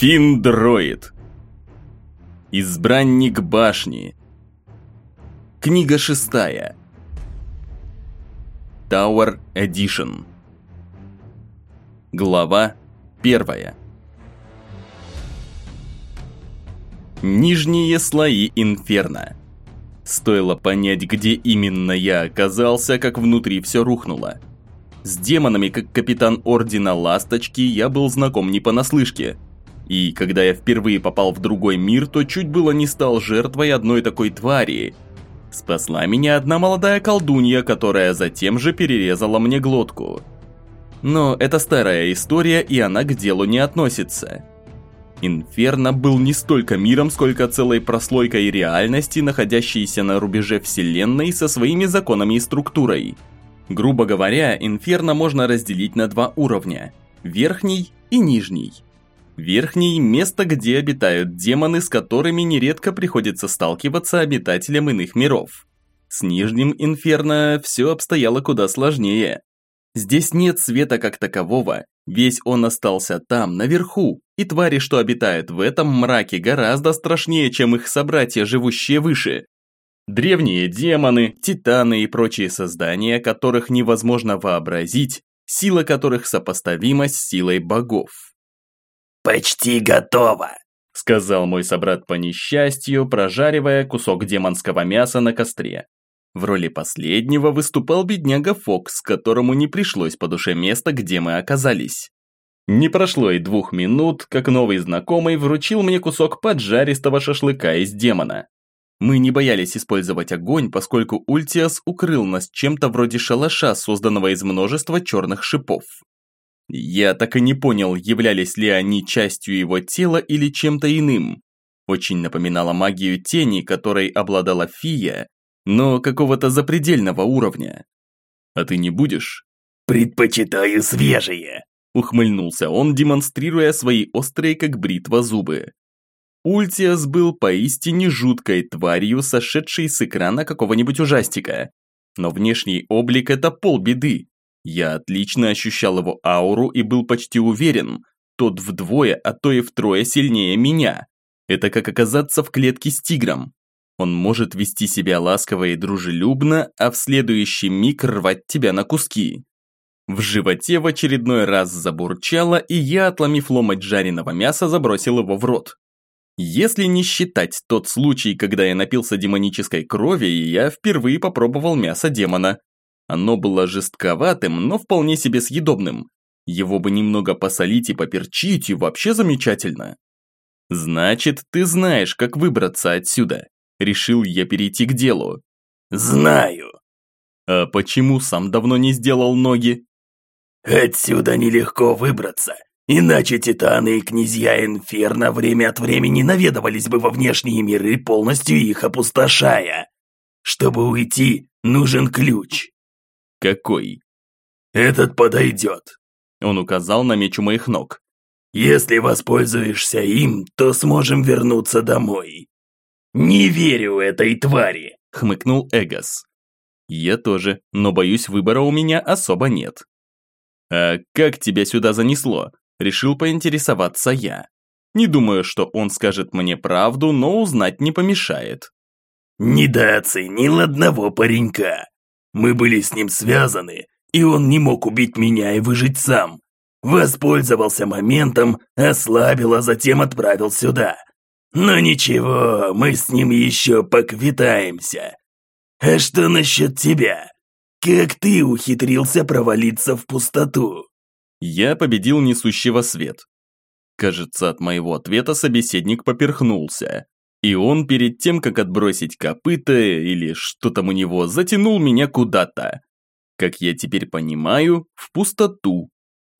Финдроид. Избранник башни. Книга шестая. Tower Edition. Глава первая. Нижние слои Инферно. Стоило понять, где именно я оказался, как внутри все рухнуло. С демонами, как капитан Ордена Ласточки, я был знаком не понаслышке – и когда я впервые попал в другой мир, то чуть было не стал жертвой одной такой твари. Спасла меня одна молодая колдунья, которая затем же перерезала мне глотку. Но это старая история, и она к делу не относится. Инферно был не столько миром, сколько целой прослойкой реальности, находящейся на рубеже Вселенной со своими законами и структурой. Грубо говоря, Инферно можно разделить на два уровня – верхний и нижний – Верхний – место, где обитают демоны, с которыми нередко приходится сталкиваться обитателям иных миров. С Нижним Инферно все обстояло куда сложнее. Здесь нет света как такового, весь он остался там, наверху, и твари, что обитают в этом мраке, гораздо страшнее, чем их собратья, живущие выше. Древние демоны, титаны и прочие создания, которых невозможно вообразить, сила которых сопоставима с силой богов. «Почти готово», – сказал мой собрат по несчастью, прожаривая кусок демонского мяса на костре. В роли последнего выступал бедняга Фокс, которому не пришлось по душе место, где мы оказались. Не прошло и двух минут, как новый знакомый вручил мне кусок поджаристого шашлыка из демона. Мы не боялись использовать огонь, поскольку Ультиас укрыл нас чем-то вроде шалаша, созданного из множества черных шипов. Я так и не понял, являлись ли они частью его тела или чем-то иным. Очень напоминала магию тени, которой обладала Фия, но какого-то запредельного уровня. А ты не будешь? Предпочитаю свежие. Ухмыльнулся он, демонстрируя свои острые как бритва зубы. Ультиас был поистине жуткой тварью, сошедшей с экрана какого-нибудь ужастика. Но внешний облик – это полбеды. Я отлично ощущал его ауру и был почти уверен, тот вдвое, а то и втрое сильнее меня. Это как оказаться в клетке с тигром. Он может вести себя ласково и дружелюбно, а в следующий миг рвать тебя на куски. В животе в очередной раз забурчало, и я, отломив ломоть жареного мяса, забросил его в рот. Если не считать тот случай, когда я напился демонической крови, я впервые попробовал мясо демона. Оно было жестковатым, но вполне себе съедобным. Его бы немного посолить и поперчить, и вообще замечательно. Значит, ты знаешь, как выбраться отсюда. Решил я перейти к делу. Знаю. А почему сам давно не сделал ноги? Отсюда нелегко выбраться. Иначе титаны и князья Инферно время от времени наведывались бы во внешние миры, полностью их опустошая. Чтобы уйти, нужен ключ. «Какой?» «Этот подойдет», – он указал на меч у моих ног. «Если воспользуешься им, то сможем вернуться домой». «Не верю этой твари», – хмыкнул Эгос. «Я тоже, но боюсь, выбора у меня особо нет». «А как тебя сюда занесло?» – решил поинтересоваться я. Не думаю, что он скажет мне правду, но узнать не помешает. «Недооценил одного паренька», мы были с ним связаны, и он не мог убить меня и выжить сам. Воспользовался моментом, ослабил, а затем отправил сюда. Но ничего, мы с ним еще поквитаемся. А что насчет тебя? Как ты ухитрился провалиться в пустоту? Я победил несущего свет. Кажется, от моего ответа собеседник поперхнулся. И он перед тем, как отбросить копыта или что там у него, затянул меня куда-то. Как я теперь понимаю, в пустоту.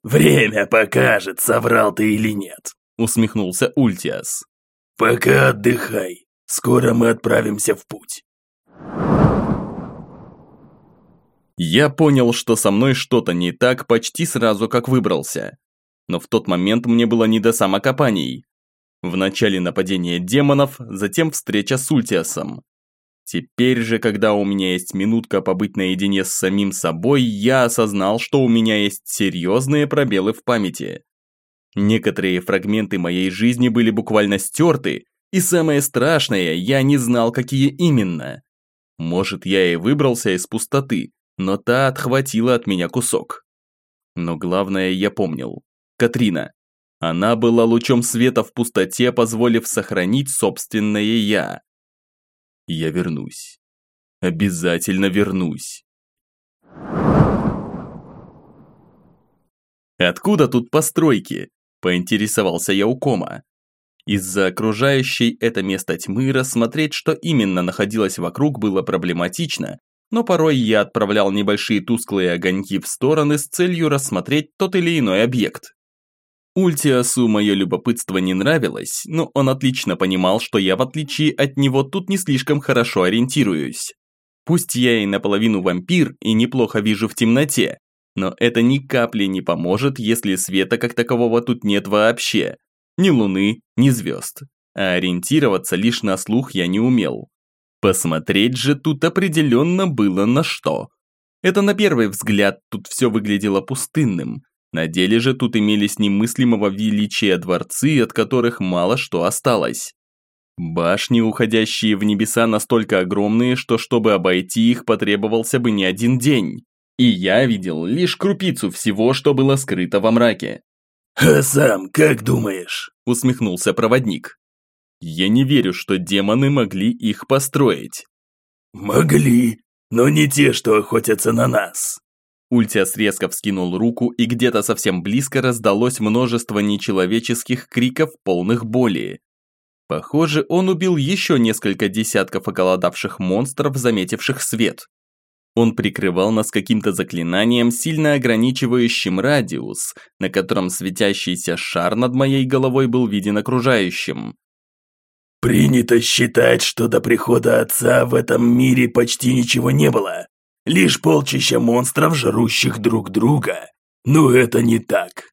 «Время покажет, соврал ты или нет», усмехнулся Ультиас. «Пока отдыхай, скоро мы отправимся в путь». Я понял, что со мной что-то не так почти сразу, как выбрался. Но в тот момент мне было не до самокопаний. Вначале нападение демонов, затем встреча с Ультиасом. Теперь же, когда у меня есть минутка побыть наедине с самим собой, я осознал, что у меня есть серьезные пробелы в памяти. Некоторые фрагменты моей жизни были буквально стерты, и самое страшное, я не знал, какие именно. Может, я и выбрался из пустоты, но та отхватила от меня кусок. Но главное я помнил. Катрина. Она была лучом света в пустоте, позволив сохранить собственное «я». Я вернусь. Обязательно вернусь. «Откуда тут постройки?» – поинтересовался я у кома. Из-за окружающей это место тьмы рассмотреть, что именно находилось вокруг, было проблематично, но порой я отправлял небольшие тусклые огоньки в стороны с целью рассмотреть тот или иной объект. Ультиасу мое любопытство не нравилось, но он отлично понимал, что я в отличие от него тут не слишком хорошо ориентируюсь. Пусть я и наполовину вампир и неплохо вижу в темноте, но это ни капли не поможет, если света как такового тут нет вообще. Ни луны, ни звезд. А ориентироваться лишь на слух я не умел. Посмотреть же тут определенно было на что. Это на первый взгляд тут все выглядело пустынным. На деле же тут имелись немыслимого величия дворцы, от которых мало что осталось. Башни, уходящие в небеса, настолько огромные, что чтобы обойти их потребовался бы не один день. И я видел лишь крупицу всего, что было скрыто во мраке. «А сам как думаешь?» – усмехнулся проводник. Я не верю, что демоны могли их построить. Могли, но не те, что охотятся на нас. Ультиас резко вскинул руку, и где-то совсем близко раздалось множество нечеловеческих криков, полных боли. Похоже, он убил еще несколько десятков околодавших монстров, заметивших свет. Он прикрывал нас каким-то заклинанием, сильно ограничивающим радиус, на котором светящийся шар над моей головой был виден окружающим. Принято считать, что до прихода отца в этом мире почти ничего не было. Лишь полчища монстров, жрущих друг друга. Но это не так.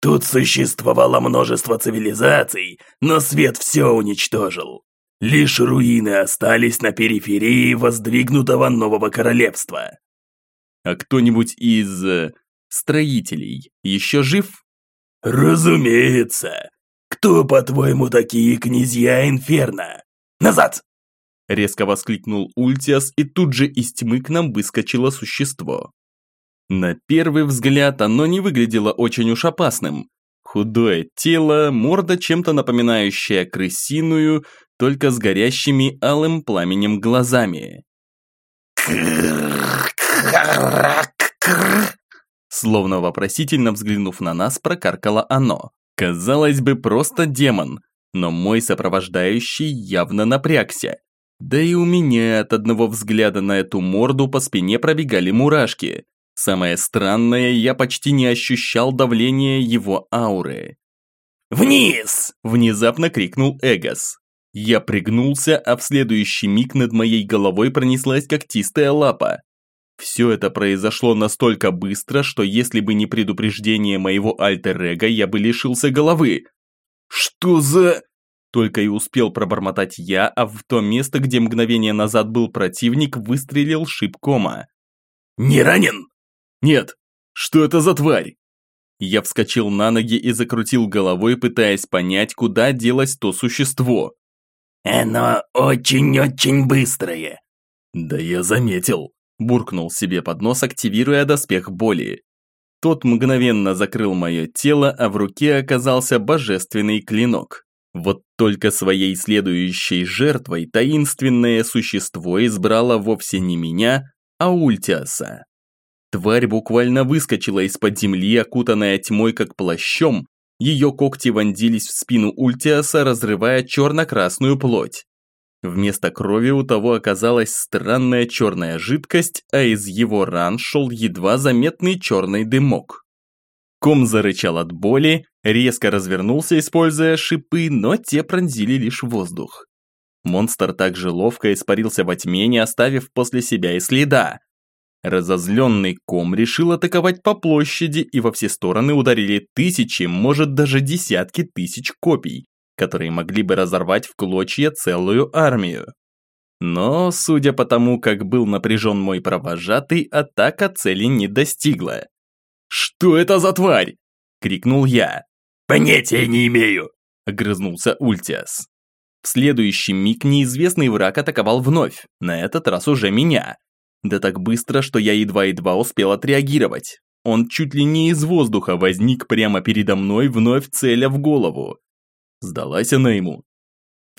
Тут существовало множество цивилизаций, но свет все уничтожил. Лишь руины остались на периферии воздвигнутого нового королевства. А кто-нибудь из... Э, строителей еще жив? Разумеется. «Кто, по-твоему, такие князья Инферно? Назад!» Резко воскликнул Ультиас, и тут же из тьмы к нам выскочило существо. На первый взгляд оно не выглядело очень уж опасным. Худое тело, морда чем-то напоминающая крысиную, только с горящими алым пламенем глазами. Словно вопросительно взглянув на нас, прокаркало оно. Казалось бы, просто демон, но мой сопровождающий явно напрягся. Да и у меня от одного взгляда на эту морду по спине пробегали мурашки. Самое странное, я почти не ощущал давления его ауры. «Вниз!» – внезапно крикнул Эгос. Я пригнулся, а в следующий миг над моей головой пронеслась когтистая лапа. Все это произошло настолько быстро, что если бы не предупреждение моего альтер-эго, я бы лишился головы. «Что за...» Только и успел пробормотать я, а в то место, где мгновение назад был противник, выстрелил шипкома. «Не ранен?» «Нет. Что это за тварь?» Я вскочил на ноги и закрутил головой, пытаясь понять, куда делось то существо. «Оно очень-очень быстрое». «Да я заметил», буркнул себе под нос, активируя доспех боли. Тот мгновенно закрыл мое тело, а в руке оказался божественный клинок. Вот только своей следующей жертвой таинственное существо избрало вовсе не меня, а Ультиаса. Тварь буквально выскочила из-под земли, окутанная тьмой как плащом, ее когти вонзились в спину Ультиаса, разрывая черно-красную плоть. Вместо крови у того оказалась странная черная жидкость, а из его ран шел едва заметный черный дымок. Ком зарычал от боли, резко развернулся, используя шипы, но те пронзили лишь воздух. Монстр также ловко испарился во тьме, не оставив после себя и следа. Разозленный ком решил атаковать по площади, и во все стороны ударили тысячи, может даже десятки тысяч копий, которые могли бы разорвать в клочья целую армию. Но, судя по тому, как был напряжен мой провожатый, атака цели не достигла. «Что это за тварь?» – крикнул я. «Понятия не имею», – огрызнулся Ультиас. В следующий миг неизвестный враг атаковал вновь, на этот раз уже меня. Да так быстро, что я едва-едва успел отреагировать. Он чуть ли не из воздуха возник прямо передо мной, вновь целя в голову. Сдалась она ему.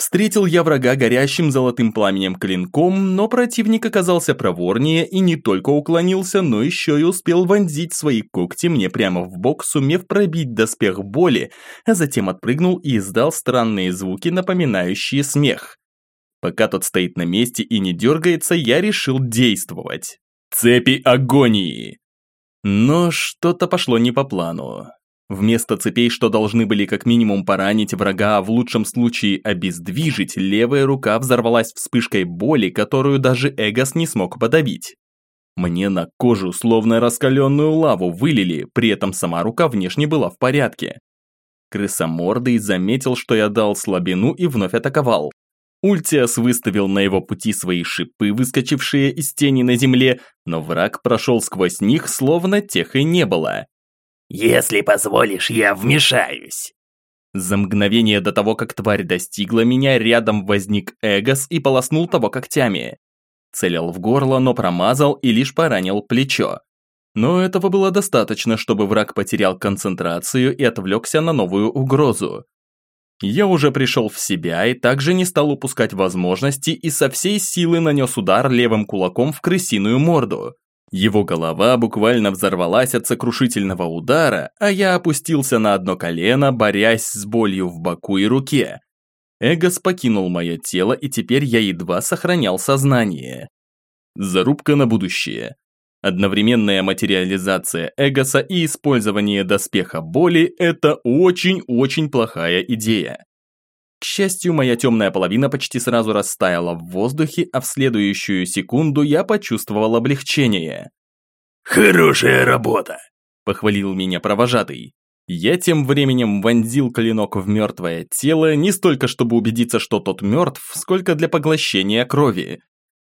Встретил я врага горящим золотым пламенем клинком, но противник оказался проворнее и не только уклонился, но еще и успел вонзить свои когти мне прямо в бок, сумев пробить доспех боли, а затем отпрыгнул и издал странные звуки, напоминающие смех. Пока тот стоит на месте и не дергается, я решил действовать. Цепи агонии! Но что-то пошло не по плану. Вместо цепей, что должны были как минимум поранить врага, а в лучшем случае обездвижить, левая рука взорвалась вспышкой боли, которую даже Эгос не смог подавить. Мне на кожу словно раскаленную лаву вылили, при этом сама рука внешне была в порядке. Крысомордый заметил, что я дал слабину и вновь атаковал. Ультиас выставил на его пути свои шипы, выскочившие из тени на земле, но враг прошел сквозь них, словно тех и не было. «Если позволишь, я вмешаюсь». За мгновение до того, как тварь достигла меня, рядом возник Эгос и полоснул того когтями. Целил в горло, но промазал и лишь поранил плечо. Но этого было достаточно, чтобы враг потерял концентрацию и отвлекся на новую угрозу. Я уже пришел в себя и также не стал упускать возможности и со всей силы нанес удар левым кулаком в крысиную морду. Его голова буквально взорвалась от сокрушительного удара, а я опустился на одно колено, борясь с болью в боку и руке. Эгос покинул мое тело, и теперь я едва сохранял сознание. Зарубка на будущее. Одновременная материализация Эгоса и использование доспеха боли – это очень-очень плохая идея. К счастью, моя темная половина почти сразу растаяла в воздухе, а в следующую секунду я почувствовал облегчение. «Хорошая работа!» – похвалил меня провожатый. Я тем временем вонзил клинок в мертвое тело, не столько чтобы убедиться, что тот мертв, сколько для поглощения крови.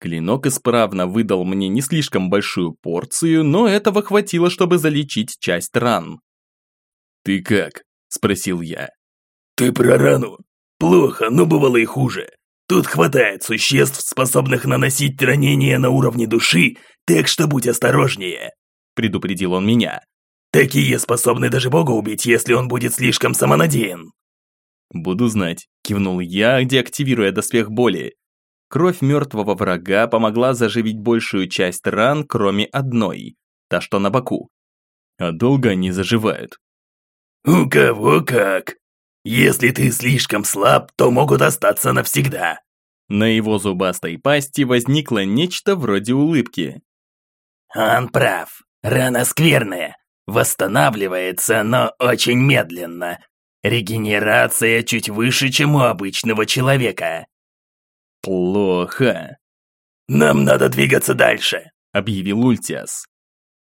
Клинок исправно выдал мне не слишком большую порцию, но этого хватило, чтобы залечить часть ран. «Ты как?» – спросил я. «Ты про рану?» Плохо, но бывало и хуже. Тут хватает существ, способных наносить ранения на уровне души, так что будь осторожнее», – предупредил он меня. «Такие способны даже бога убить, если он будет слишком самонадеян». «Буду знать», – кивнул я, деактивируя доспех боли. Кровь мертвого врага помогла заживить большую часть ран, кроме одной, та, что на боку. А долго они заживают. «У кого как», если ты слишком слаб, то могут остаться навсегда». На его зубастой пасти возникло нечто вроде улыбки. «Он прав. Рана скверная. Восстанавливается, но очень медленно. Регенерация чуть выше, чем у обычного человека». «Плохо». «Нам надо двигаться дальше», — объявил Ультиас.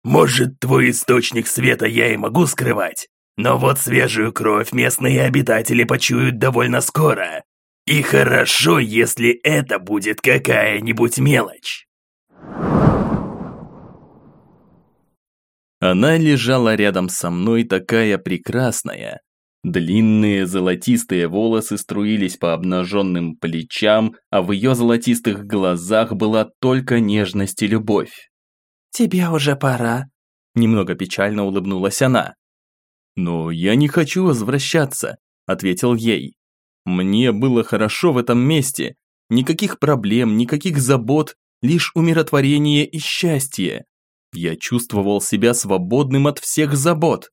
«Может, твой источник света я и могу скрывать, но вот свежую кровь местные обитатели почуют довольно скоро. И хорошо, если это будет какая-нибудь мелочь. Она лежала рядом со мной такая прекрасная. Длинные золотистые волосы струились по обнаженным плечам, а в ее золотистых глазах была только нежность и любовь. «Тебе уже пора», – немного печально улыбнулась она. «Но я не хочу возвращаться», – ответил ей. «Мне было хорошо в этом месте. Никаких проблем, никаких забот, лишь умиротворение и счастье. Я чувствовал себя свободным от всех забот».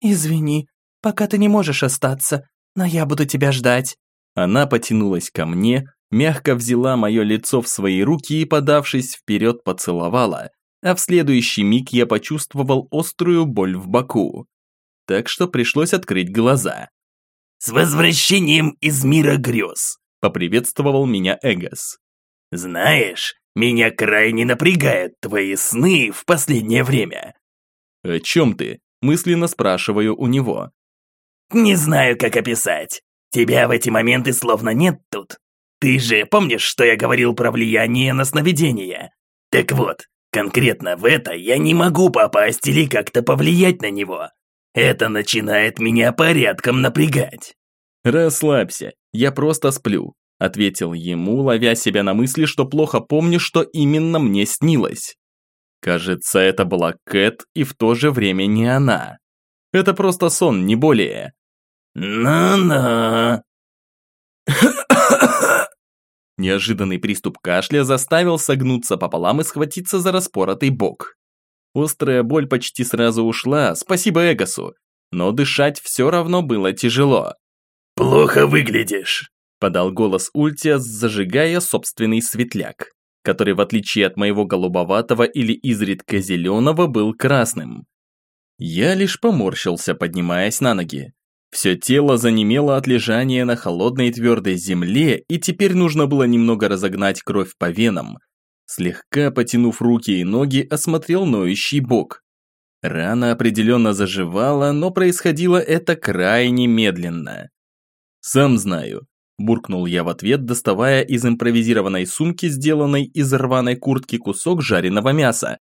«Извини, пока ты не можешь остаться, но я буду тебя ждать». Она потянулась ко мне, мягко взяла мое лицо в свои руки и, подавшись вперед, поцеловала, а в следующий миг я почувствовал острую боль в боку так что пришлось открыть глаза. «С возвращением из мира грез!» – поприветствовал меня Эгос. «Знаешь, меня крайне напрягают твои сны в последнее время». «О чем ты?» – мысленно спрашиваю у него. «Не знаю, как описать. Тебя в эти моменты словно нет тут. Ты же помнишь, что я говорил про влияние на сновидение? Так вот, конкретно в это я не могу попасть или как-то повлиять на него. Это начинает меня порядком напрягать. Расслабься, я просто сплю, ответил ему, ловя себя на мысли, что плохо помню, что именно мне снилось. Кажется, это была Кэт и в то же время не она. Это просто сон, не более. «На-на!» Неожиданный приступ кашля заставил согнуться пополам и схватиться за распоротый бок. Острая боль почти сразу ушла, спасибо Эгосу, но дышать все равно было тяжело. «Плохо выглядишь», – подал голос Ультиас, зажигая собственный светляк, который в отличие от моего голубоватого или изредка зеленого был красным. Я лишь поморщился, поднимаясь на ноги. Все тело занемело от лежания на холодной твердой земле, и теперь нужно было немного разогнать кровь по венам. Слегка потянув руки и ноги, осмотрел ноющий бок. Рана определенно заживала, но происходило это крайне медленно. «Сам знаю», – буркнул я в ответ, доставая из импровизированной сумки, сделанной из рваной куртки, кусок жареного мяса.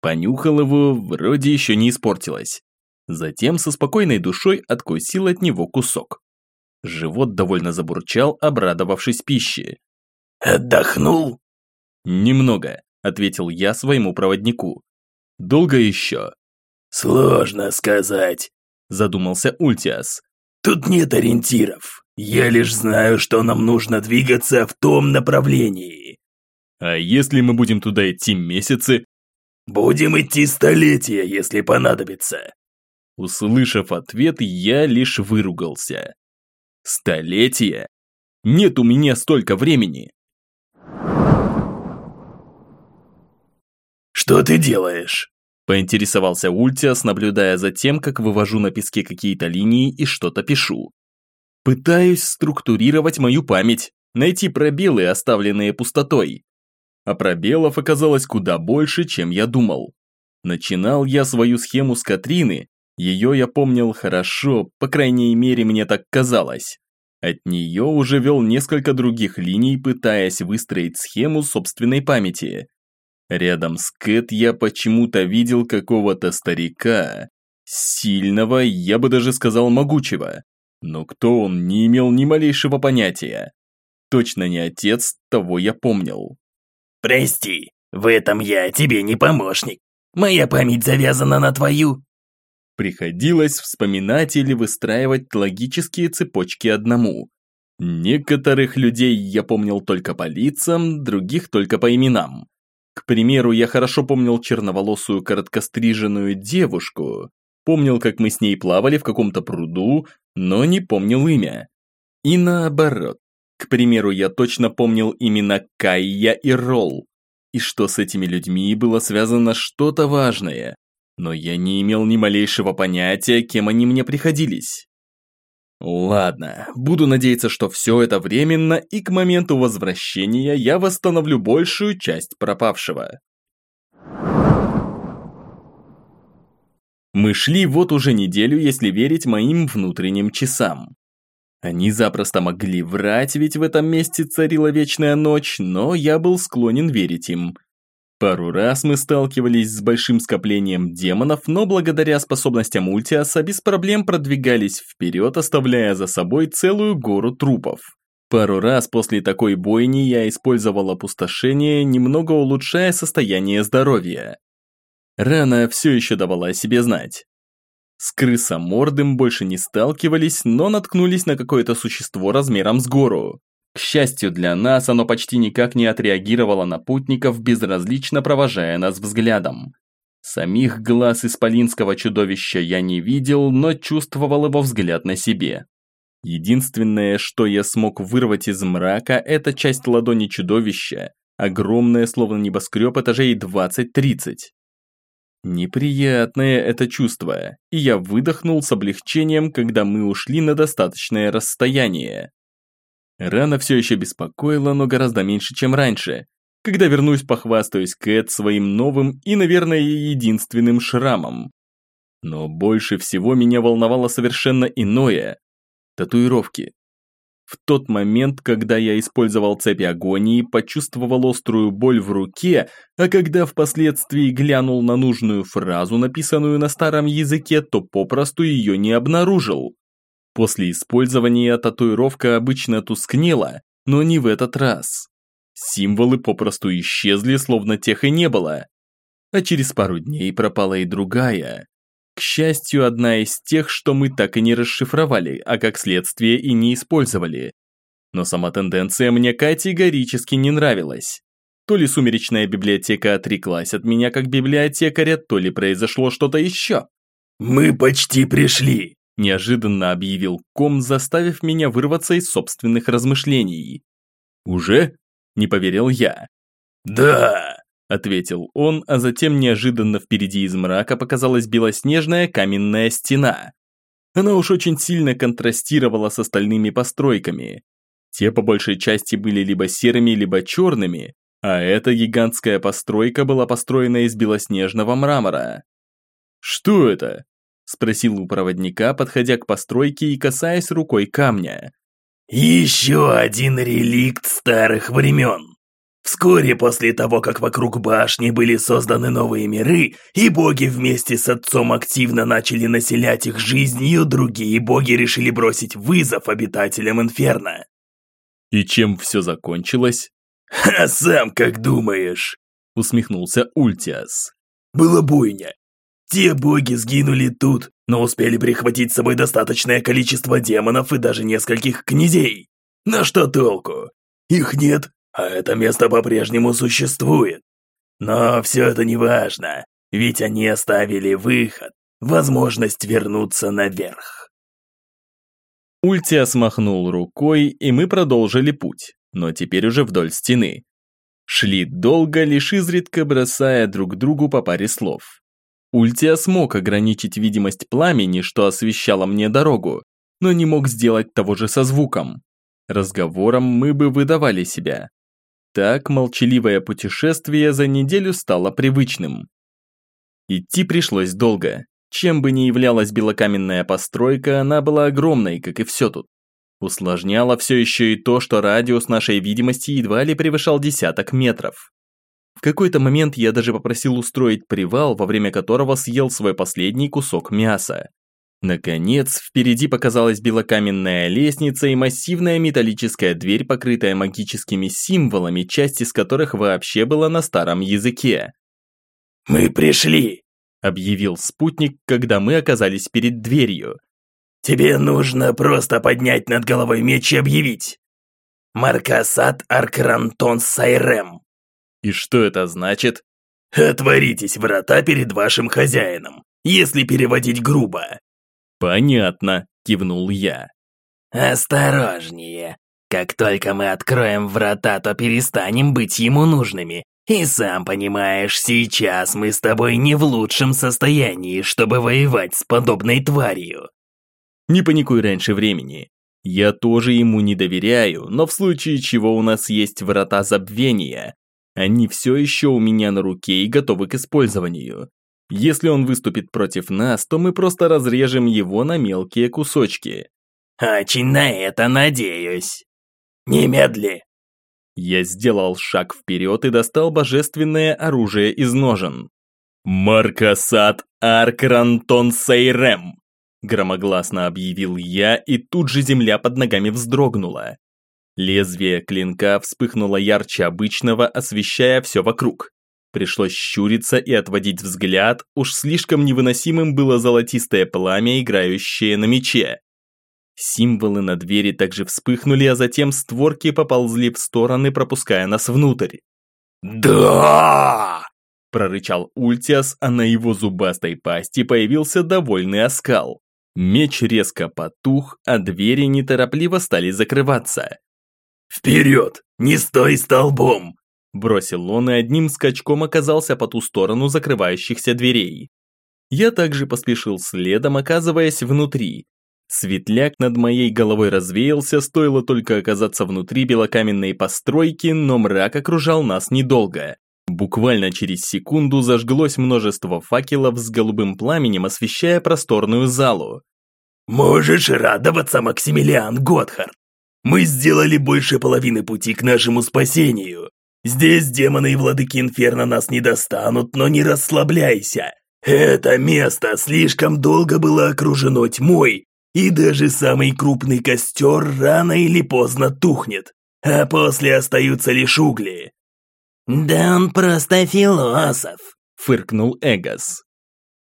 Понюхал его, вроде еще не испортилось. Затем со спокойной душой откусил от него кусок. Живот довольно забурчал, обрадовавшись пище. «Отдохнул?» «Немного», – ответил я своему проводнику. «Долго еще?» «Сложно сказать», – задумался Ультиас. «Тут нет ориентиров. Я лишь знаю, что нам нужно двигаться в том направлении». «А если мы будем туда идти месяцы?» «Будем идти столетия, если понадобится». Услышав ответ, я лишь выругался. Столетия? Нет у меня столько времени. «Что ты делаешь?» Поинтересовался Ультиас, наблюдая за тем, как вывожу на песке какие-то линии и что-то пишу. Пытаюсь структурировать мою память, найти пробелы, оставленные пустотой. А пробелов оказалось куда больше, чем я думал. Начинал я свою схему с Катрины, ее я помнил хорошо, по крайней мере мне так казалось. От нее уже вел несколько других линий, пытаясь выстроить схему собственной памяти. Рядом с Кэт я почему-то видел какого-то старика. Сильного, я бы даже сказал могучего. Но кто он, не имел ни малейшего понятия. Точно не отец, того я помнил. «Прости, в этом я тебе не помощник. Моя память завязана на твою». Приходилось вспоминать или выстраивать логические цепочки одному. Некоторых людей я помнил только по лицам, других только по именам. К примеру, я хорошо помнил черноволосую короткостриженную девушку, помнил, как мы с ней плавали в каком-то пруду, но не помнил имя. И наоборот. К примеру, я точно помнил имена Кайя и Ролл. И что с этими людьми было связано что-то важное. Но я не имел ни малейшего понятия, кем они мне приходились. Ладно, буду надеяться, что все это временно, и к моменту возвращения я восстановлю большую часть пропавшего. Мы шли вот уже неделю, если верить моим внутренним часам. Они запросто могли врать, ведь в этом месте царила вечная ночь, но я был склонен верить им – Пару раз мы сталкивались с большим скоплением демонов, но благодаря способностям Ультиаса без проблем продвигались вперед, оставляя за собой целую гору трупов. Пару раз после такой бойни я использовал опустошение, немного улучшая состояние здоровья. Рана все еще давала о себе знать. С крысомордым больше не сталкивались, но наткнулись на какое-то существо размером с гору. К счастью для нас, оно почти никак не отреагировало на путников, безразлично провожая нас взглядом. Самих глаз исполинского чудовища я не видел, но чувствовал его взгляд на себе. Единственное, что я смог вырвать из мрака, это часть ладони чудовища, огромная, словно небоскреб этажей 20-30. Неприятное это чувство, и я выдохнул с облегчением, когда мы ушли на достаточное расстояние. Рана все еще беспокоила, но гораздо меньше, чем раньше. Когда вернусь, похвастаюсь Кэт своим новым и, наверное, единственным шрамом. Но больше всего меня волновало совершенно иное – татуировки. В тот момент, когда я использовал цепь агонии, почувствовал острую боль в руке, а когда впоследствии глянул на нужную фразу, написанную на старом языке, то попросту ее не обнаружил. После использования татуировка обычно тускнела, но не в этот раз. Символы попросту исчезли, словно тех и не было. А через пару дней пропала и другая. К счастью, одна из тех, что мы так и не расшифровали, а как следствие и не использовали. Но сама тенденция мне категорически не нравилась. То ли сумеречная библиотека отреклась от меня как библиотекаря, то ли произошло что-то еще. «Мы почти пришли», – неожиданно объявил Ком, заставив меня вырваться из собственных размышлений. «Уже?» – не поверил я. «Да», ответил он, а затем неожиданно впереди из мрака показалась белоснежная каменная стена. Она уж очень сильно контрастировала с остальными постройками. Те по большей части были либо серыми, либо черными, а эта гигантская постройка была построена из белоснежного мрамора. «Что это?» – спросил у проводника, подходя к постройке и касаясь рукой камня. «Еще один реликт старых времен», Вскоре после того, как вокруг башни были созданы новые миры, и боги вместе с отцом активно начали населять их жизнью, другие боги решили бросить вызов обитателям Инферно. «И чем все закончилось?» «А сам как думаешь?» – усмехнулся Ультиас. «Была бойня. Те боги сгинули тут, но успели прихватить с собой достаточное количество демонов и даже нескольких князей. На что толку? Их нет, а это место по-прежнему существует. Но все это не важно, ведь они оставили выход, возможность вернуться наверх. Ультия смахнул рукой, и мы продолжили путь, но теперь уже вдоль стены. Шли долго, лишь изредка бросая друг другу по паре слов. Ультия смог ограничить видимость пламени, что освещало мне дорогу, но не мог сделать того же со звуком. Разговором мы бы выдавали себя, так молчаливое путешествие за неделю стало привычным. Идти пришлось долго. Чем бы ни являлась белокаменная постройка, она была огромной, как и все тут. Усложняло все еще и то, что радиус нашей видимости едва ли превышал десяток метров. В какой-то момент я даже попросил устроить привал, во время которого съел свой последний кусок мяса. Наконец, впереди показалась белокаменная лестница и массивная металлическая дверь, покрытая магическими символами, часть из которых вообще была на старом языке. «Мы пришли!» – объявил спутник, когда мы оказались перед дверью. «Тебе нужно просто поднять над головой меч и объявить. Маркасат Аркраntон Сайрем». «И что это значит?» «Отворитесь врата перед вашим хозяином, если переводить грубо». «Понятно», – кивнул я. «Осторожнее. Как только мы откроем врата, то перестанем быть ему нужными. И сам понимаешь, сейчас мы с тобой не в лучшем состоянии, чтобы воевать с подобной тварью». «Не паникуй раньше времени. Я тоже ему не доверяю, но в случае чего у нас есть врата забвения. Они все еще у меня на руке и готовы к использованию. Если он выступит против нас, то мы просто разрежем его на мелкие кусочки. Очень на это надеюсь. Немедли. Я сделал шаг вперед и достал божественное оружие из ножен. «Маркасат Аркраntон Сейрем!» Громогласно объявил я, и тут же земля под ногами вздрогнула. Лезвие клинка вспыхнуло ярче обычного, освещая все вокруг. Пришлось щуриться и отводить взгляд, уж слишком невыносимым было золотистое пламя, играющее на мече. Символы на двери также вспыхнули, а затем створки поползли в стороны, пропуская нас внутрь. «Да!» – прорычал Ультиас, а на его зубастой пасти появился довольный оскал. Меч резко потух, а двери неторопливо стали закрываться. «Вперед! Не стой столбом! Бросил он и одним скачком оказался по ту сторону закрывающихся дверей. Я также поспешил следом, оказываясь внутри. Светляк над моей головой развеялся, стоило только оказаться внутри белокаменной постройки, но мрак окружал нас недолго. Буквально через секунду зажглось множество факелов с голубым пламенем, освещая просторную залу. «Можешь радоваться, Максимилиан Готхард!» Мы сделали больше половины пути к нашему спасению. Здесь демоны и владыки Инферно нас не достанут, но не расслабляйся. Это место слишком долго было окружено тьмой, и даже самый крупный костер рано или поздно тухнет, а после остаются лишь угли. «Да он просто философ», — фыркнул Эгос.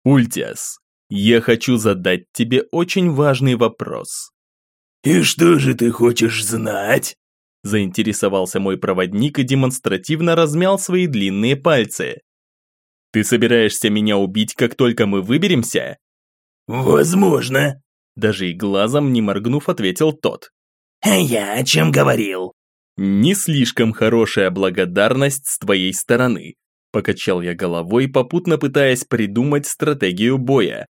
«Ультиас, я хочу задать тебе очень важный вопрос». «И что же ты хочешь знать?» Заинтересовался мой проводник и демонстративно размял свои длинные пальцы. «Ты собираешься меня убить, как только мы выберемся?» «Возможно», даже и глазом не моргнув, ответил тот. «А я о чем говорил?» «Не слишком хорошая благодарность с твоей стороны», покачал я головой, попутно пытаясь придумать стратегию боя.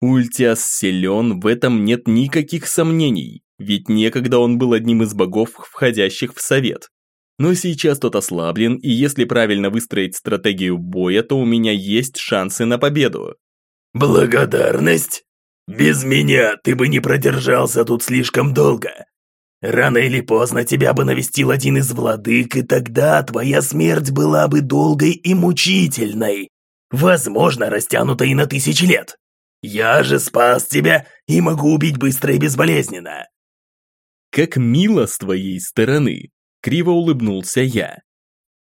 Ультиас силен, в этом нет никаких сомнений, ведь некогда он был одним из богов, входящих в совет. Но сейчас тот ослаблен, и если правильно выстроить стратегию боя, то у меня есть шансы на победу. «Благодарность? Без меня ты бы не продержался тут слишком долго. Рано или поздно тебя бы навестил один из владык, и тогда твоя смерть была бы долгой и мучительной, возможно, растянутой на тысячи лет. Я же спас тебя и могу убить быстро и безболезненно». «Как мило с твоей стороны!» – криво улыбнулся я.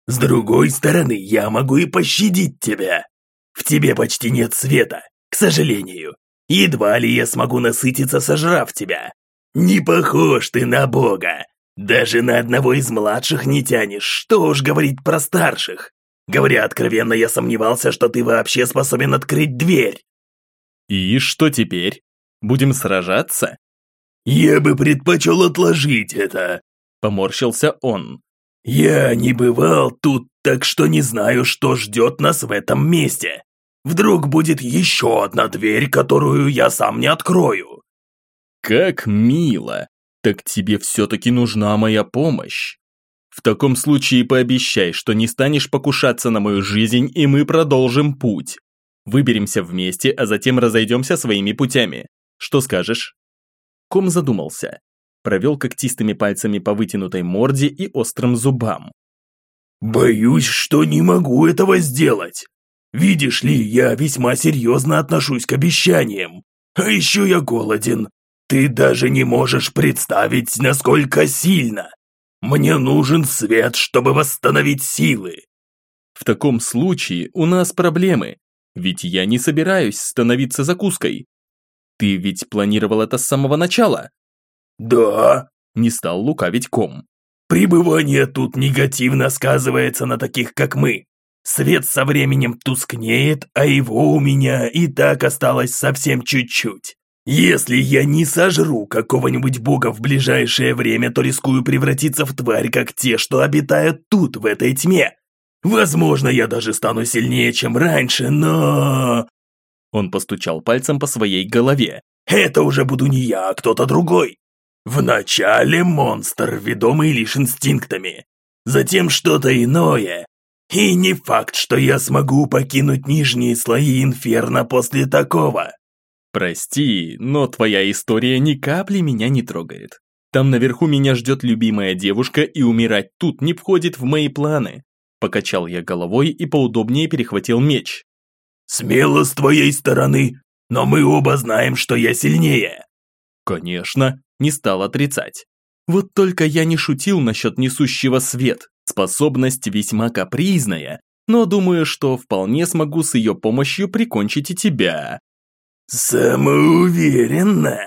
«С другой стороны, я могу и пощадить тебя. В тебе почти нет света, к сожалению. Едва ли я смогу насытиться, сожрав тебя. Не похож ты на бога. Даже на одного из младших не тянешь, что уж говорить про старших. Говоря откровенно, я сомневался, что ты вообще способен открыть дверь. «И что теперь? Будем сражаться?» «Я бы предпочел отложить это», — поморщился он. «Я не бывал тут, так что не знаю, что ждет нас в этом месте. Вдруг будет еще одна дверь, которую я сам не открою». «Как мило! Так тебе все-таки нужна моя помощь. В таком случае пообещай, что не станешь покушаться на мою жизнь, и мы продолжим путь. Выберемся вместе, а затем разойдемся своими путями. Что скажешь?» Ком задумался. Провел когтистыми пальцами по вытянутой морде и острым зубам. «Боюсь, что не могу этого сделать. Видишь ли, я весьма серьезно отношусь к обещаниям. А еще я голоден. Ты даже не можешь представить, насколько сильно. Мне нужен свет, чтобы восстановить силы». «В таком случае у нас проблемы. Ведь я не собираюсь становиться закуской. Ты ведь планировал это с самого начала?» «Да», – не стал лукавить ком. «Пребывание тут негативно сказывается на таких, как мы. Свет со временем тускнеет, а его у меня и так осталось совсем чуть-чуть. Если я не сожру какого-нибудь бога в ближайшее время, то рискую превратиться в тварь, как те, что обитают тут, в этой тьме. Возможно, я даже стану сильнее, чем раньше, но...» Он постучал пальцем по своей голове. «Это уже буду не я, а кто-то другой. Вначале монстр, ведомый лишь инстинктами. Затем что-то иное. И не факт, что я смогу покинуть нижние слои инферно после такого». «Прости, но твоя история ни капли меня не трогает. Там наверху меня ждет любимая девушка, и умирать тут не входит в мои планы. Покачал я головой и поудобнее перехватил меч. «Смело с твоей стороны, но мы оба знаем, что я сильнее». «Конечно», не стал отрицать. Вот только я не шутил насчет несущего свет. Способность весьма капризная, но думаю, что вполне смогу с ее помощью прикончить и тебя». «Самоуверенно!»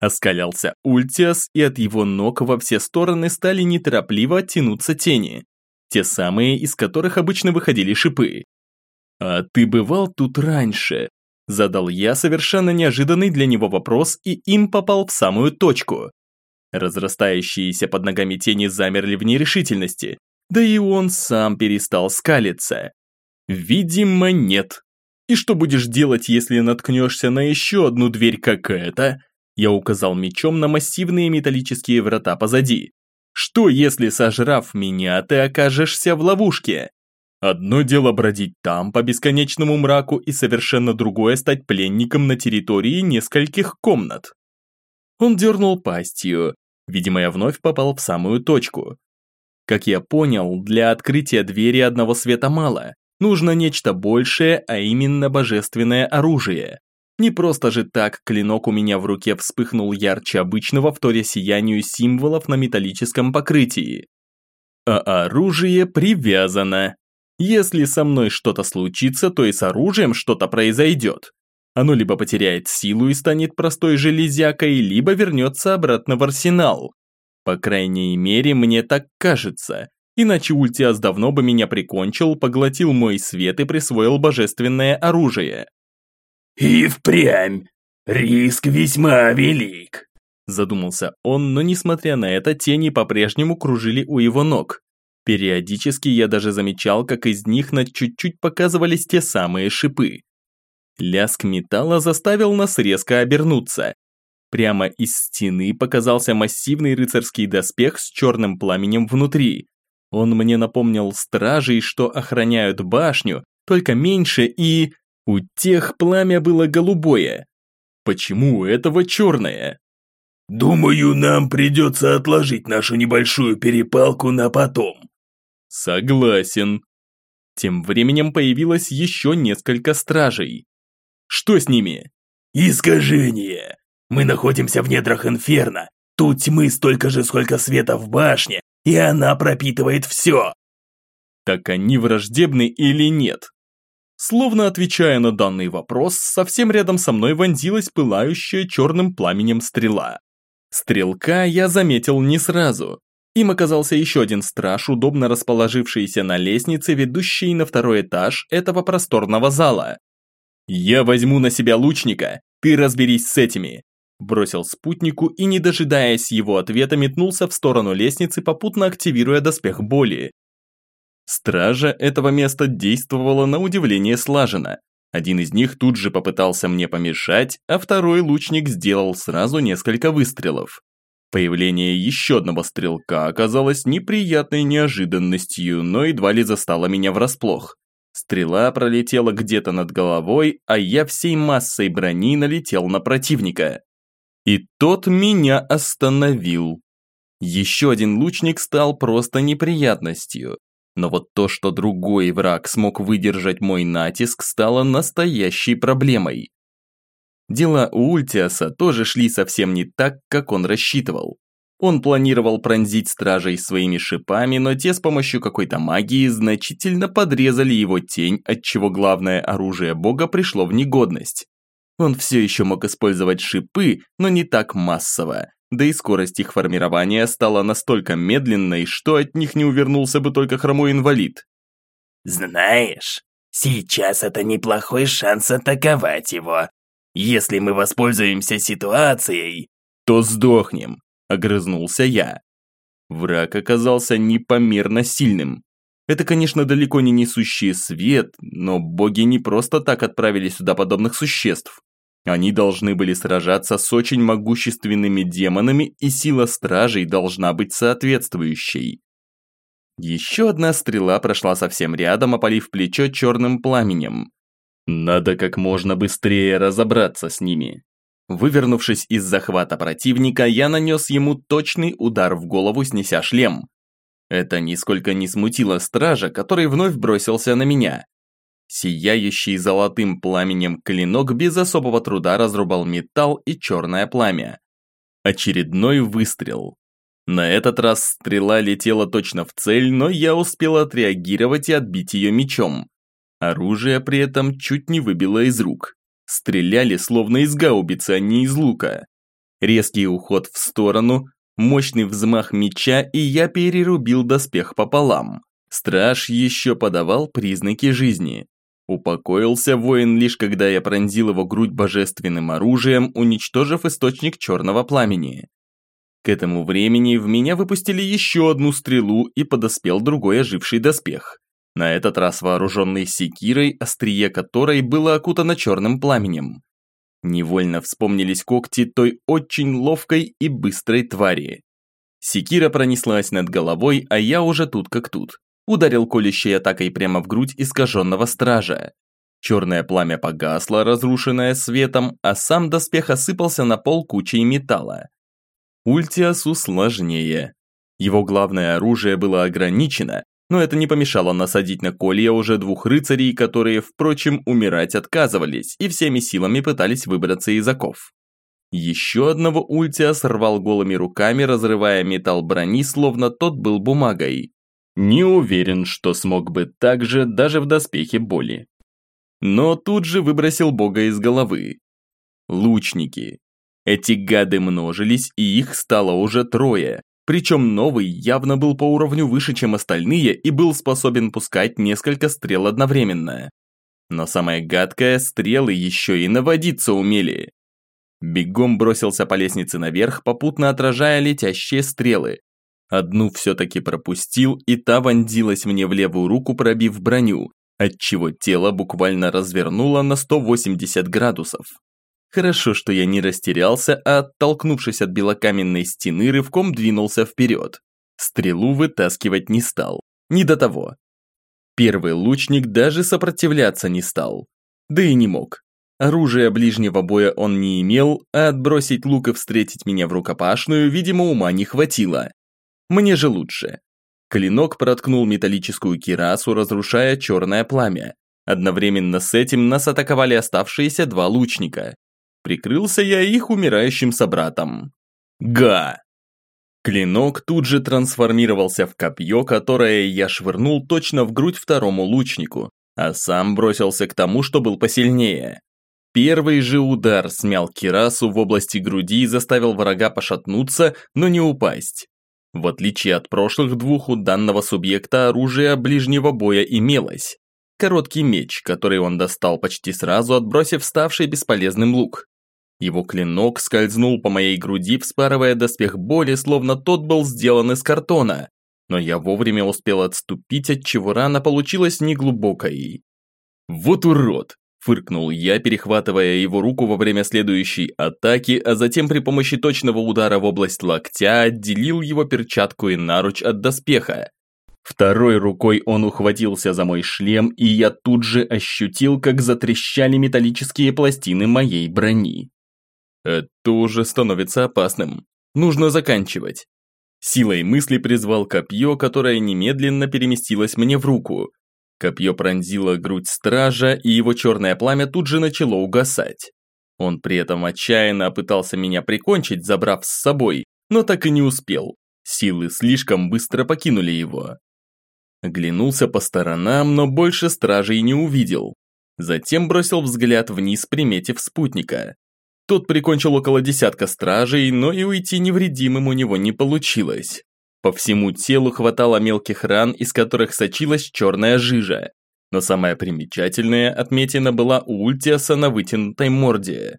Оскалялся Ультиас, и от его ног во все стороны стали неторопливо тянуться тени те самые, из которых обычно выходили шипы. «А ты бывал тут раньше?» Задал я совершенно неожиданный для него вопрос, и им попал в самую точку. Разрастающиеся под ногами тени замерли в нерешительности, да и он сам перестал скалиться. Видимо, нет. И что будешь делать, если наткнешься на еще одну дверь, как эта? Я указал мечом на массивные металлические врата позади. Что, если, сожрав меня, ты окажешься в ловушке? Одно дело бродить там по бесконечному мраку и совершенно другое стать пленником на территории нескольких комнат. Он дернул пастью, Видимо, я вновь попал в самую точку. Как я понял, для открытия двери одного света мало. Нужно нечто большее, а именно божественное оружие. Не просто же так клинок у меня в руке вспыхнул ярче обычного, вторя сиянию символов на металлическом покрытии. А оружие привязано. Если со мной что-то случится, то и с оружием что-то произойдет. Оно либо потеряет силу и станет простой железякой, либо вернется обратно в арсенал. По крайней мере, мне так кажется. Иначе Ультиас давно бы меня прикончил, поглотил мой свет и присвоил божественное оружие. «И впрямь, риск весьма велик», задумался он, но несмотря на это, тени по-прежнему кружили у его ног. Периодически я даже замечал, как из них на чуть-чуть показывались те самые шипы. Лязг металла заставил нас резко обернуться. Прямо из стены показался массивный рыцарский доспех с черным пламенем внутри. Он мне напомнил стражей, что охраняют башню, только меньше и... У тех пламя было голубое. Почему у этого черное? «Думаю, нам придется отложить нашу небольшую перепалку на потом», Согласен. Тем временем появилось еще несколько стражей. Что с ними? Искажение. Мы находимся в недрах Инферно. Тут тьмы столько же, сколько света в башне, и она пропитывает все. Так они враждебны или нет? Словно отвечая на данный вопрос, совсем рядом со мной вонзилась пылающая черным пламенем стрела. Стрелка я заметил не сразу. Им оказался еще один страж, удобно расположившийся на лестнице, ведущей на второй этаж этого просторного зала. «Я возьму на себя лучника, ты разберись с этими!» Бросил спутнику и, не дожидаясь его ответа, метнулся в сторону лестницы, попутно активируя доспех боли. Стража этого места действовала на удивление слаженно. Один из них тут же попытался мне помешать, а второй лучник сделал сразу несколько выстрелов. Появление еще одного стрелка оказалось неприятной неожиданностью, но едва ли застало меня врасплох. Стрела пролетела где-то над головой, а я всей массой брони налетел на противника. И тот меня остановил. Еще один лучник стал просто неприятностью. Но вот то, что другой враг смог выдержать мой натиск, стало настоящей проблемой. Дела у Ультиаса тоже шли совсем не так, как он рассчитывал. Он планировал пронзить стражей своими шипами, но те с помощью какой-то магии значительно подрезали его тень, отчего главное оружие бога пришло в негодность. Он все еще мог использовать шипы, но не так массово, да и скорость их формирования стала настолько медленной, что от них не увернулся бы только хромой инвалид. «Знаешь, сейчас это неплохой шанс атаковать его», если мы воспользуемся ситуацией, то сдохнем, огрызнулся я. Враг оказался непомерно сильным. Это, конечно, далеко не несущий свет, но боги не просто так отправили сюда подобных существ. Они должны были сражаться с очень могущественными демонами, и сила стражей должна быть соответствующей. Еще одна стрела прошла совсем рядом, опалив плечо черным пламенем. Надо как можно быстрее разобраться с ними. Вывернувшись из захвата противника, я нанес ему точный удар в голову, снеся шлем. Это нисколько не смутило стража, который вновь бросился на меня. Сияющий золотым пламенем клинок без особого труда разрубал металл и черное пламя. Очередной выстрел. На этот раз стрела летела точно в цель, но я успел отреагировать и отбить ее мечом. Оружие при этом чуть не выбило из рук. Стреляли словно из гаубицы, а не из лука. Резкий уход в сторону, мощный взмах меча, и я перерубил доспех пополам. Страж еще подавал признаки жизни. Упокоился воин лишь когда я пронзил его грудь божественным оружием, уничтожив источник черного пламени. К этому времени в меня выпустили еще одну стрелу и подоспел другой оживший доспех на этот раз вооруженный секирой, острие которой было окутано черным пламенем. Невольно вспомнились когти той очень ловкой и быстрой твари. Секира пронеслась над головой, а я уже тут как тут. Ударил колющей атакой прямо в грудь искаженного стража. Черное пламя погасло, разрушенное светом, а сам доспех осыпался на пол кучей металла. Ультиасу сложнее. Его главное оружие было ограничено, но это не помешало насадить на колья уже двух рыцарей, которые, впрочем, умирать отказывались и всеми силами пытались выбраться из оков. Еще одного ультия сорвал голыми руками, разрывая металл брони, словно тот был бумагой. Не уверен, что смог бы так же даже в доспехе боли. Но тут же выбросил бога из головы. Лучники. Эти гады множились, и их стало уже трое. Причем новый явно был по уровню выше, чем остальные, и был способен пускать несколько стрел одновременно. Но самое гадкое, стрелы еще и наводиться умели. Бегом бросился по лестнице наверх, попутно отражая летящие стрелы. Одну все-таки пропустил, и та вонзилась мне в левую руку, пробив броню, отчего тело буквально развернуло на 180 градусов. Хорошо, что я не растерялся, а оттолкнувшись от белокаменной стены, рывком двинулся вперед. Стрелу вытаскивать не стал. Не до того. Первый лучник даже сопротивляться не стал. Да и не мог. Оружия ближнего боя он не имел, а отбросить лук и встретить меня в рукопашную, видимо, ума не хватило. Мне же лучше. Клинок проткнул металлическую кирасу, разрушая черное пламя. Одновременно с этим нас атаковали оставшиеся два лучника. Прикрылся я их умирающим собратом. Га! Клинок тут же трансформировался в копье, которое я швырнул точно в грудь второму лучнику, а сам бросился к тому, что был посильнее. Первый же удар смял кирасу в области груди и заставил врага пошатнуться, но не упасть. В отличие от прошлых двух, у данного субъекта оружие ближнего боя имелось. Короткий меч, который он достал почти сразу, отбросив ставший бесполезным лук. Его клинок скользнул по моей груди, вспарывая доспех боли, словно тот был сделан из картона. Но я вовремя успел отступить, отчего рана получилась неглубокой. Вот урод! Фыркнул я, перехватывая его руку во время следующей атаки, а затем при помощи точного удара в область локтя отделил его перчатку и наруч от доспеха. Второй рукой он ухватился за мой шлем, и я тут же ощутил, как затрещали металлические пластины моей брони. Это уже становится опасным. Нужно заканчивать. Силой мысли призвал копье, которое немедленно переместилось мне в руку, Копье пронзило грудь стража, и его черное пламя тут же начало угасать. Он при этом отчаянно пытался меня прикончить, забрав с собой, но так и не успел. Силы слишком быстро покинули его. Оглянулся по сторонам, но больше стражей не увидел. Затем бросил взгляд вниз, приметив спутника. Тот прикончил около десятка стражей, но и уйти невредимым у него не получилось. По всему телу хватало мелких ран, из которых сочилась черная жижа. Но самая примечательная отметина была у Ультиаса на вытянутой морде.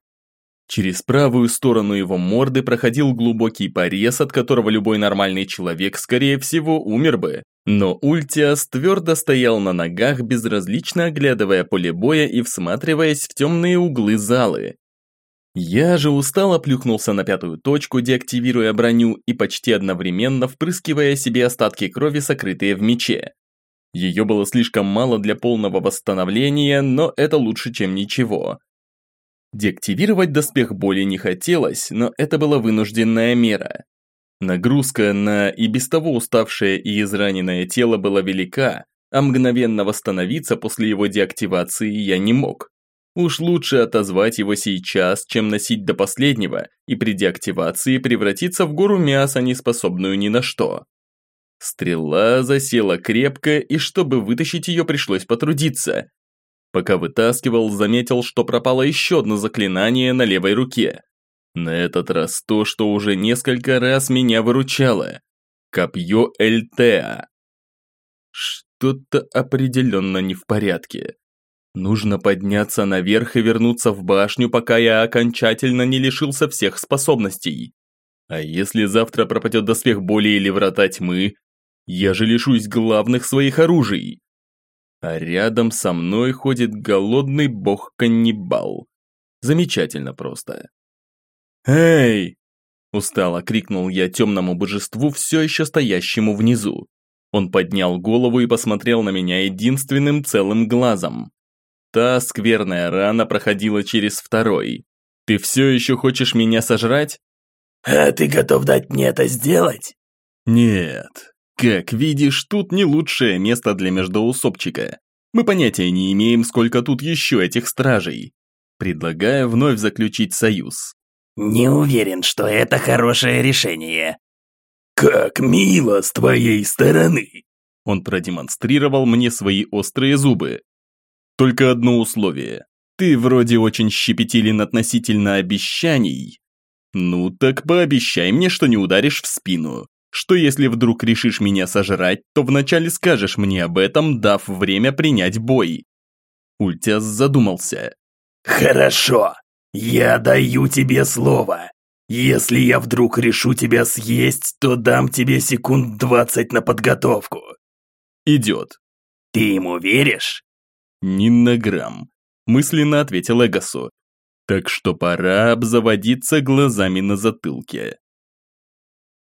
Через правую сторону его морды проходил глубокий порез, от которого любой нормальный человек, скорее всего, умер бы. Но Ультиас твердо стоял на ногах, безразлично оглядывая поле боя и всматриваясь в темные углы залы. Я же устало плюхнулся на пятую точку, деактивируя броню и почти одновременно впрыскивая себе остатки крови, сокрытые в мече. Ее было слишком мало для полного восстановления, но это лучше, чем ничего. Деактивировать доспех боли не хотелось, но это была вынужденная мера. Нагрузка на и без того уставшее и израненное тело была велика, а мгновенно восстановиться после его деактивации я не мог. Уж лучше отозвать его сейчас, чем носить до последнего и при деактивации превратиться в гору мяса, не способную ни на что. Стрела засела крепко, и чтобы вытащить ее, пришлось потрудиться. Пока вытаскивал, заметил, что пропало еще одно заклинание на левой руке. На этот раз то, что уже несколько раз меня выручало. Копье Эльтеа. Что-то определенно не в порядке. Нужно подняться наверх и вернуться в башню, пока я окончательно не лишился всех способностей. А если завтра пропадет доспех боли или врата тьмы, я же лишусь главных своих оружий. А рядом со мной ходит голодный бог-каннибал. Замечательно просто. «Эй!» – устало крикнул я темному божеству, все еще стоящему внизу. Он поднял голову и посмотрел на меня единственным целым глазом. Та скверная рана проходила через второй. «Ты все еще хочешь меня сожрать?» А ты готов дать мне это сделать? Нет. Как видишь, тут не лучшее место для междоусобчика. Мы понятия не имеем, сколько тут еще этих стражей. Предлагаю вновь заключить союз. Не уверен, что это хорошее решение. Как мило с твоей стороны. Он продемонстрировал мне свои острые зубы. Только одно условие. Ты вроде очень щепетилен относительно обещаний. Ну так пообещай мне, что не ударишь в спину. Что если вдруг решишь меня сожрать, то вначале скажешь мне об этом, дав время принять бой. Ультяс задумался. Хорошо, я даю тебе слово. Если я вдруг решу тебя съесть, то дам тебе секунд двадцать на подготовку. Идет. Ты ему веришь? Ни на грамм, мысленно ответил Эгосу. Так что пора обзаводиться глазами на затылке.